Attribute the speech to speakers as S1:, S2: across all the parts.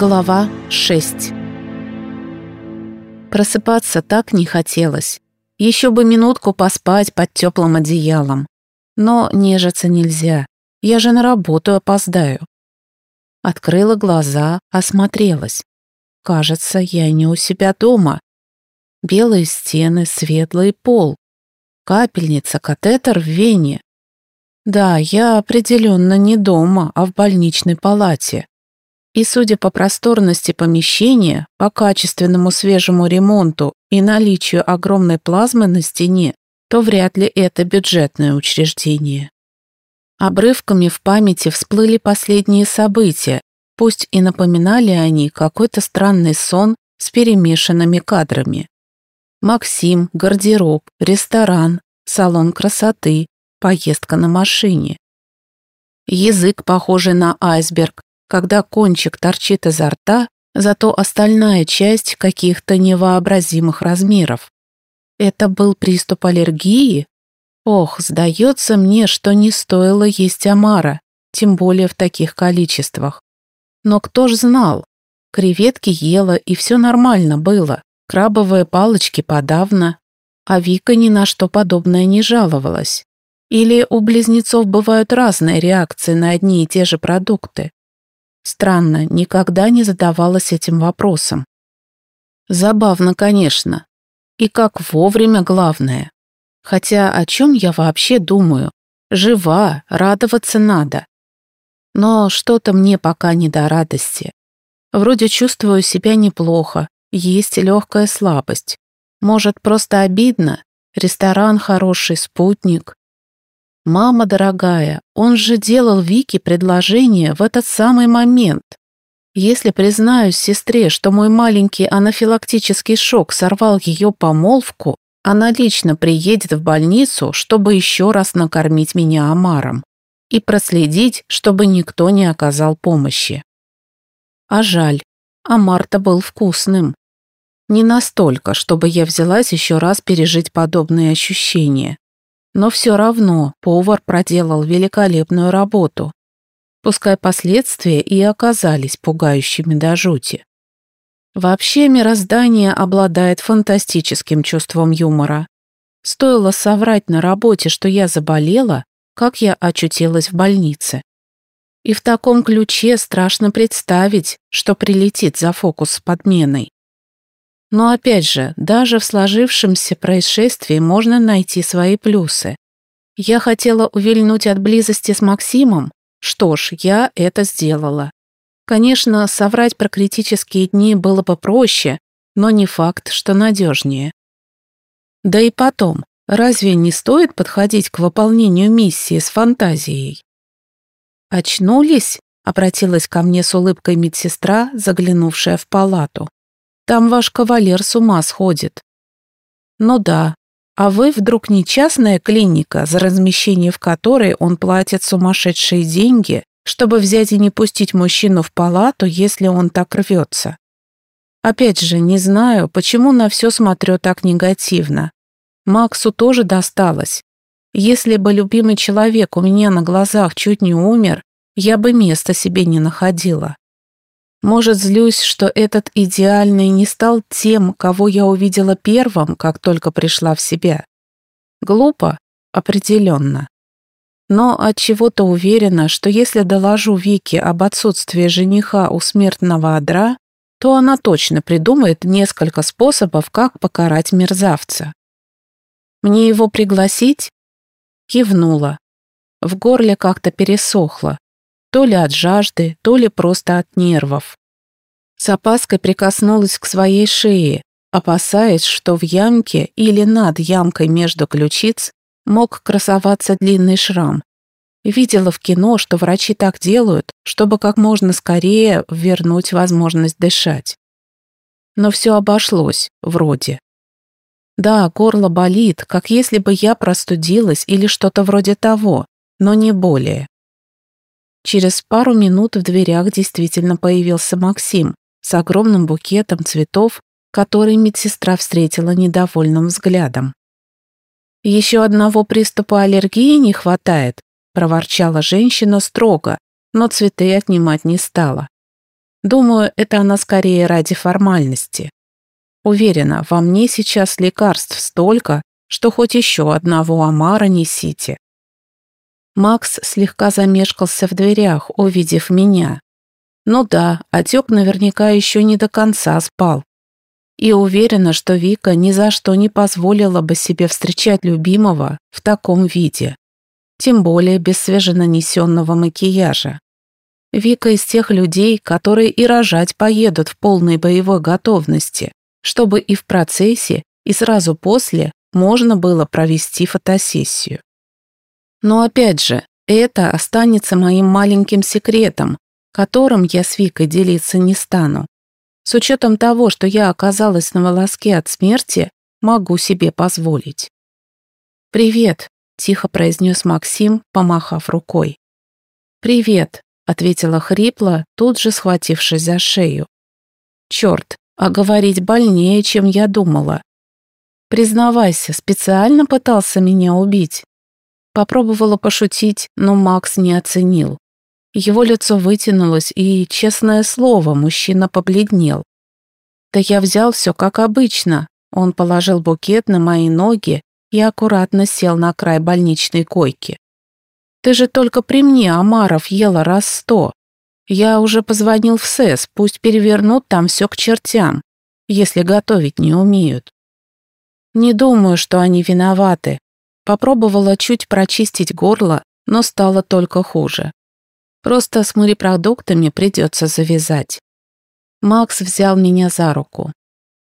S1: Глава 6 Просыпаться так не хотелось. Еще бы минутку поспать под теплым одеялом. Но нежиться нельзя. Я же на работу опоздаю. Открыла глаза, осмотрелась. Кажется, я не у себя дома. Белые стены, светлый пол. Капельница, катетер в вене. Да, я определенно не дома, а в больничной палате. И судя по просторности помещения, по качественному свежему ремонту и наличию огромной плазмы на стене, то вряд ли это бюджетное учреждение. Обрывками в памяти всплыли последние события, пусть и напоминали они какой-то странный сон с перемешанными кадрами. Максим, гардероб, ресторан, салон красоты, поездка на машине. Язык, похожий на айсберг, когда кончик торчит изо рта, зато остальная часть каких-то невообразимых размеров. Это был приступ аллергии? Ох, сдается мне, что не стоило есть омара, тем более в таких количествах. Но кто ж знал? Креветки ела, и все нормально было. Крабовые палочки подавно. А Вика ни на что подобное не жаловалась. Или у близнецов бывают разные реакции на одни и те же продукты? Странно, никогда не задавалась этим вопросом. Забавно, конечно. И как вовремя главное. Хотя о чем я вообще думаю? Жива, радоваться надо. Но что-то мне пока не до радости. Вроде чувствую себя неплохо, есть легкая слабость. Может, просто обидно? Ресторан хороший, спутник. «Мама дорогая, он же делал Вике предложение в этот самый момент. Если признаюсь сестре, что мой маленький анафилактический шок сорвал ее помолвку, она лично приедет в больницу, чтобы еще раз накормить меня омаром и проследить, чтобы никто не оказал помощи. А жаль, омар-то был вкусным. Не настолько, чтобы я взялась еще раз пережить подобные ощущения. Но все равно повар проделал великолепную работу. Пускай последствия и оказались пугающими до жути. Вообще мироздание обладает фантастическим чувством юмора. Стоило соврать на работе, что я заболела, как я очутилась в больнице. И в таком ключе страшно представить, что прилетит за фокус с подменой. Но опять же, даже в сложившемся происшествии можно найти свои плюсы. Я хотела увильнуть от близости с Максимом? Что ж, я это сделала. Конечно, соврать про критические дни было бы проще, но не факт, что надежнее. Да и потом, разве не стоит подходить к выполнению миссии с фантазией? «Очнулись?» — обратилась ко мне с улыбкой медсестра, заглянувшая в палату. Там ваш кавалер с ума сходит. Ну да, а вы вдруг не частная клиника, за размещение в которой он платит сумасшедшие деньги, чтобы взять и не пустить мужчину в палату, если он так рвется. Опять же, не знаю, почему на все смотрю так негативно. Максу тоже досталось. Если бы любимый человек у меня на глазах чуть не умер, я бы места себе не находила. Может, злюсь, что этот идеальный не стал тем, кого я увидела первым, как только пришла в себя. Глупо? Определенно. Но от чего то уверена, что если доложу Вике об отсутствии жениха у смертного одра, то она точно придумает несколько способов, как покарать мерзавца. Мне его пригласить? Кивнула. В горле как-то пересохло то ли от жажды, то ли просто от нервов. С опаской прикоснулась к своей шее, опасаясь, что в ямке или над ямкой между ключиц мог красоваться длинный шрам. Видела в кино, что врачи так делают, чтобы как можно скорее вернуть возможность дышать. Но все обошлось, вроде. Да, горло болит, как если бы я простудилась или что-то вроде того, но не более. Через пару минут в дверях действительно появился Максим с огромным букетом цветов, который медсестра встретила недовольным взглядом. «Еще одного приступа аллергии не хватает», – проворчала женщина строго, но цветы отнимать не стала. Думаю, это она скорее ради формальности. Уверена, во мне сейчас лекарств столько, что хоть еще одного омара несите. Макс слегка замешкался в дверях, увидев меня. Ну да, отек наверняка еще не до конца спал. И уверена, что Вика ни за что не позволила бы себе встречать любимого в таком виде. Тем более без свеженанесенного макияжа. Вика из тех людей, которые и рожать поедут в полной боевой готовности, чтобы и в процессе, и сразу после можно было провести фотосессию. Но опять же, это останется моим маленьким секретом, которым я с Викой делиться не стану. С учетом того, что я оказалась на волоске от смерти, могу себе позволить. «Привет», – тихо произнес Максим, помахав рукой. «Привет», – ответила хрипло, тут же схватившись за шею. «Черт, а говорить больнее, чем я думала. Признавайся, специально пытался меня убить. Попробовала пошутить, но Макс не оценил. Его лицо вытянулось, и, честное слово, мужчина побледнел. Да я взял все как обычно. Он положил букет на мои ноги и аккуратно сел на край больничной койки. Ты же только при мне омаров ела раз сто. Я уже позвонил в СЭС, пусть перевернут там все к чертям, если готовить не умеют. Не думаю, что они виноваты. Попробовала чуть прочистить горло, но стало только хуже. Просто с морепродуктами придется завязать. Макс взял меня за руку.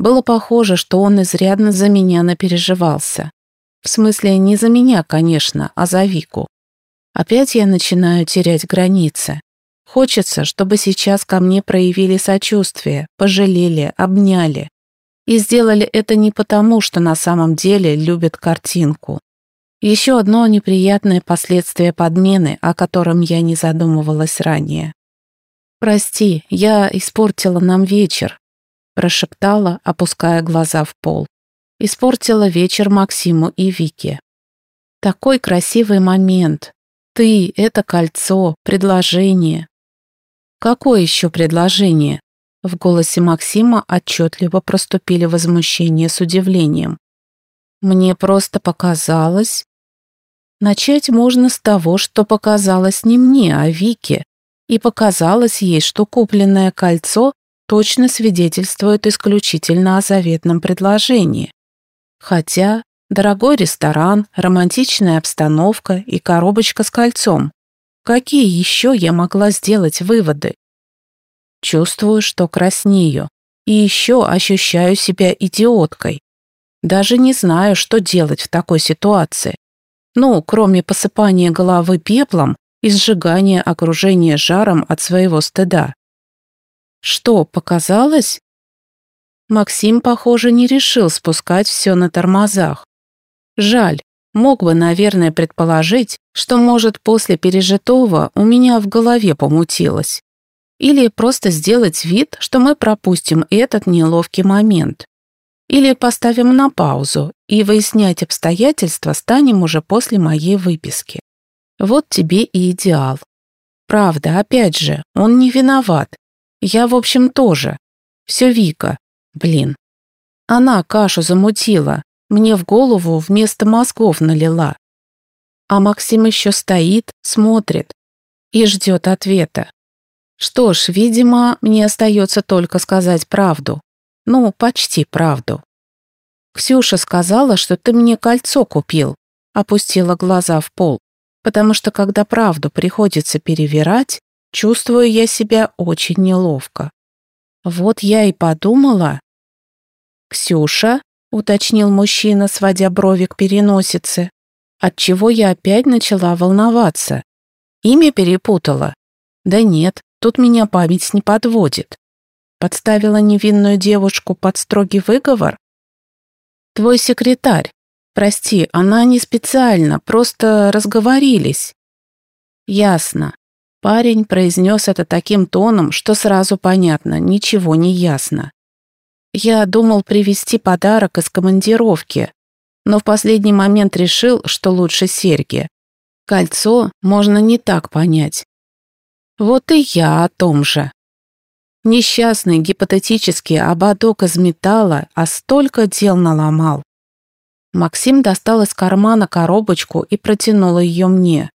S1: Было похоже, что он изрядно за меня напереживался. В смысле, не за меня, конечно, а за Вику. Опять я начинаю терять границы. Хочется, чтобы сейчас ко мне проявили сочувствие, пожалели, обняли. И сделали это не потому, что на самом деле любят картинку. Еще одно неприятное последствие подмены, о котором я не задумывалась ранее. «Прости, я испортила нам вечер», – прошептала, опуская глаза в пол. Испортила вечер Максиму и Вике. Такой красивый момент. Ты, это кольцо, предложение. Какое еще предложение? В голосе Максима отчетливо проступили возмущение с удивлением. «Мне просто показалось...» Начать можно с того, что показалось не мне, а Вике. И показалось ей, что купленное кольцо точно свидетельствует исключительно о заветном предложении. Хотя дорогой ресторан, романтичная обстановка и коробочка с кольцом. Какие еще я могла сделать выводы? Чувствую, что краснею. И еще ощущаю себя идиоткой. Даже не знаю, что делать в такой ситуации. Ну, кроме посыпания головы пеплом и сжигания окружения жаром от своего стыда. Что, показалось? Максим, похоже, не решил спускать все на тормозах. Жаль, мог бы, наверное, предположить, что, может, после пережитого у меня в голове помутилось. Или просто сделать вид, что мы пропустим этот неловкий момент. Или поставим на паузу и выяснять обстоятельства станем уже после моей выписки. Вот тебе и идеал. Правда, опять же, он не виноват. Я, в общем, тоже. Все Вика. Блин. Она кашу замутила, мне в голову вместо мозгов налила. А Максим еще стоит, смотрит и ждет ответа. Что ж, видимо, мне остается только сказать правду. Ну, почти правду. Ксюша сказала, что ты мне кольцо купил. Опустила глаза в пол. Потому что когда правду приходится перевирать, чувствую я себя очень неловко. Вот я и подумала. «Ксюша?» — уточнил мужчина, сводя брови к переносице. Отчего я опять начала волноваться. Имя перепутала? Да нет, Тут меня память не подводит. Подставила невинную девушку под строгий выговор? Твой секретарь. Прости, она не специально, просто разговорились. Ясно. Парень произнес это таким тоном, что сразу понятно, ничего не ясно. Я думал привезти подарок из командировки, но в последний момент решил, что лучше серьги. Кольцо можно не так понять. Вот и я о том же. Несчастный гипотетический ободок из металла, а столько дел наломал. Максим достал из кармана коробочку и протянул ее мне.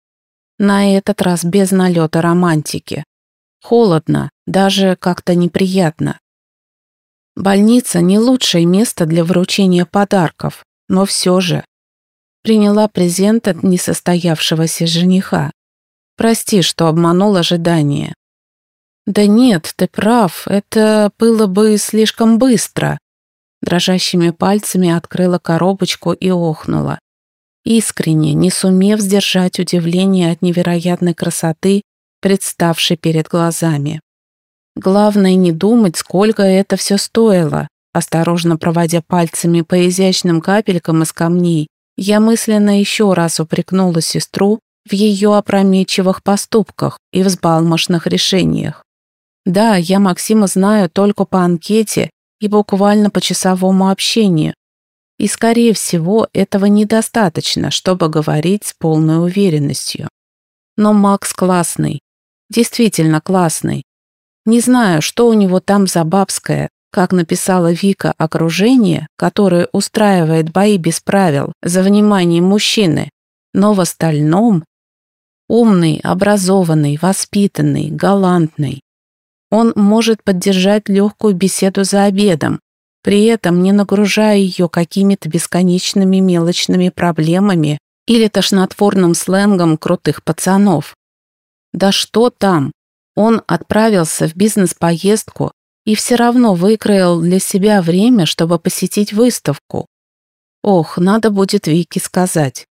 S1: На этот раз без налета романтики. Холодно, даже как-то неприятно. Больница не лучшее место для вручения подарков, но все же. Приняла презент от несостоявшегося жениха. Прости, что обманул ожидания. Да нет, ты прав, это было бы слишком быстро. Дрожащими пальцами открыла коробочку и охнула. Искренне, не сумев сдержать удивление от невероятной красоты, представшей перед глазами. Главное не думать, сколько это все стоило. Осторожно проводя пальцами по изящным капелькам из камней, я мысленно еще раз упрекнула сестру в ее опрометчивых поступках и взбалмошных решениях. Да, я Максима знаю только по анкете и буквально по часовому общению. И, скорее всего, этого недостаточно, чтобы говорить с полной уверенностью. Но Макс классный. Действительно классный. Не знаю, что у него там за бабское, как написала Вика, окружение, которое устраивает бои без правил за внимание мужчины, но в остальном умный, образованный, воспитанный, галантный. Он может поддержать легкую беседу за обедом, при этом не нагружая ее какими-то бесконечными мелочными проблемами или тошнотворным сленгом крутых пацанов. Да что там, он отправился в бизнес-поездку и все равно выкроил для себя время, чтобы посетить выставку. Ох, надо будет Вике сказать.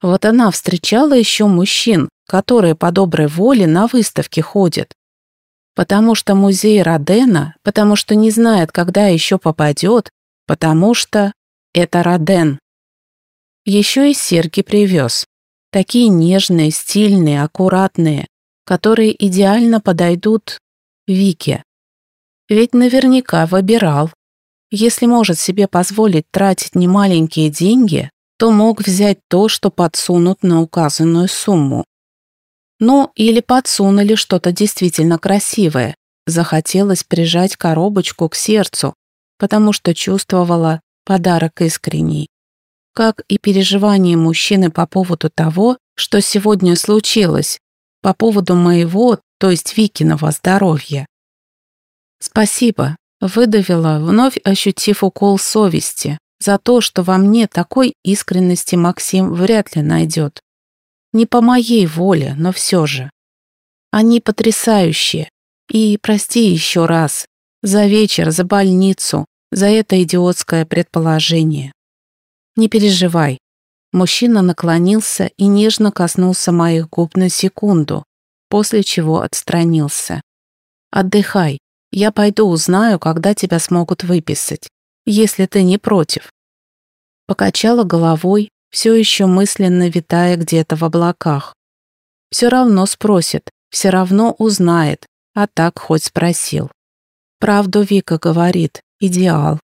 S1: Вот она встречала еще мужчин, которые по доброй воле на выставке ходят. Потому что музей Родена, потому что не знает, когда еще попадет, потому что это Роден. Еще и серьги привез. Такие нежные, стильные, аккуратные которые идеально подойдут Вике. Ведь наверняка выбирал. Если может себе позволить тратить немаленькие деньги, то мог взять то, что подсунут на указанную сумму. Ну, или подсунули что-то действительно красивое. Захотелось прижать коробочку к сердцу, потому что чувствовала подарок искренний. Как и переживание мужчины по поводу того, что сегодня случилось, по поводу моего, то есть Викиного здоровья. Спасибо, выдавила, вновь ощутив укол совести за то, что во мне такой искренности Максим вряд ли найдет. Не по моей воле, но все же. Они потрясающие. И прости еще раз. За вечер, за больницу, за это идиотское предположение. Не переживай, Мужчина наклонился и нежно коснулся моих губ на секунду, после чего отстранился. «Отдыхай. Я пойду узнаю, когда тебя смогут выписать, если ты не против». Покачала головой, все еще мысленно витая где-то в облаках. Все равно спросит, все равно узнает, а так хоть спросил. Правду Вика говорит, идеал.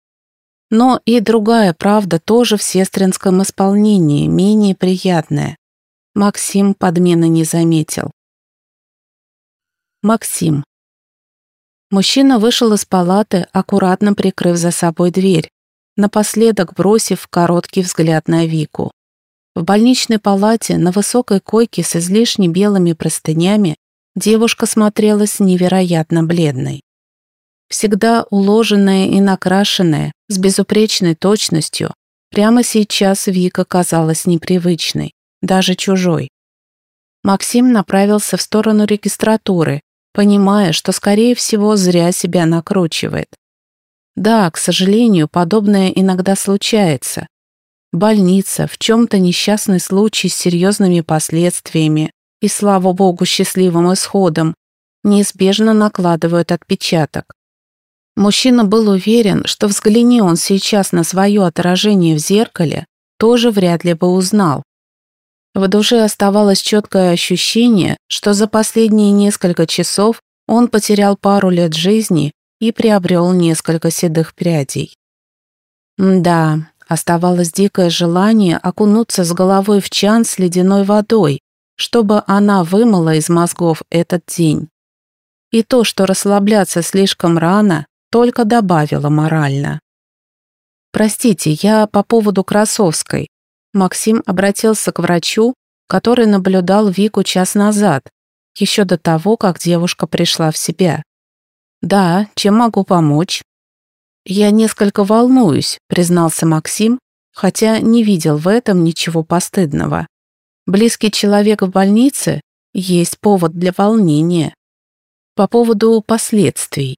S1: Но и другая правда тоже в сестринском исполнении, менее приятная. Максим подмены не заметил. Максим. Мужчина вышел из палаты, аккуратно прикрыв за собой дверь, напоследок бросив короткий взгляд на Вику. В больничной палате на высокой койке с излишне белыми простынями девушка смотрелась невероятно бледной. Всегда уложенная и накрашенная, с безупречной точностью, прямо сейчас Вика казалась непривычной, даже чужой. Максим направился в сторону регистратуры, понимая, что, скорее всего, зря себя накручивает. Да, к сожалению, подобное иногда случается. Больница, в чем-то несчастный случай с серьезными последствиями и, слава богу, счастливым исходом, неизбежно накладывают отпечаток. Мужчина был уверен, что взгляни он сейчас на свое отражение в зеркале, тоже вряд ли бы узнал. В душе оставалось четкое ощущение, что за последние несколько часов он потерял пару лет жизни и приобрел несколько седых прядей. Да, оставалось дикое желание окунуться с головой в чан с ледяной водой, чтобы она вымыла из мозгов этот день. И то, что расслабляться слишком рано, только добавило морально. «Простите, я по поводу Красовской». Максим обратился к врачу, который наблюдал Вику час назад, еще до того, как девушка пришла в себя. «Да, чем могу помочь?» «Я несколько волнуюсь», — признался Максим, хотя не видел в этом ничего постыдного. Близкий человек в больнице есть повод для волнения. По поводу последствий.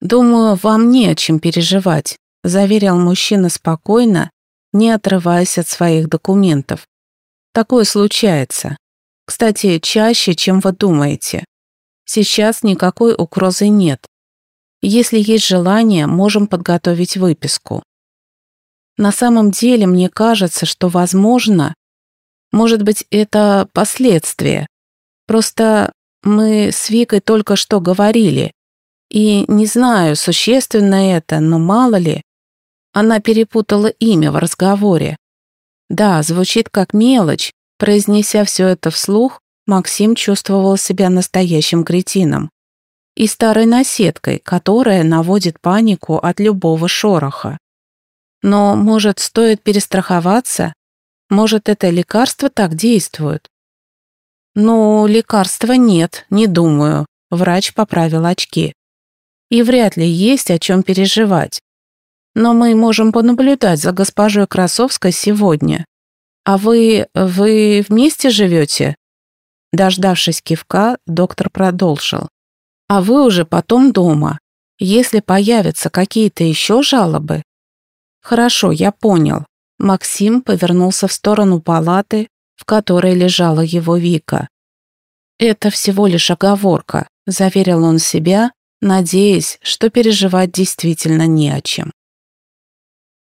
S1: «Думаю, вам не о чем переживать», — заверил мужчина спокойно, не отрываясь от своих документов. «Такое случается. Кстати, чаще, чем вы думаете. Сейчас никакой угрозы нет. Если есть желание, можем подготовить выписку. На самом деле, мне кажется, что, возможно, может быть, это последствия. Просто мы с Викой только что говорили. И не знаю, существенно это, но мало ли. Она перепутала имя в разговоре. Да, звучит как мелочь. Произнеся все это вслух, Максим чувствовал себя настоящим кретином. И старой наседкой, которая наводит панику от любого шороха. Но, может, стоит перестраховаться? Может, это лекарство так действует? Ну, лекарства нет, не думаю. Врач поправил очки. И вряд ли есть о чем переживать. Но мы можем понаблюдать за госпожой Красовской сегодня. А вы... вы вместе живете? Дождавшись кивка, доктор продолжил. А вы уже потом дома. Если появятся какие-то еще жалобы, «Хорошо, я понял». Максим повернулся в сторону палаты, в которой лежала его Вика. «Это всего лишь оговорка», – заверил он себя, надеясь, что переживать действительно не о чем.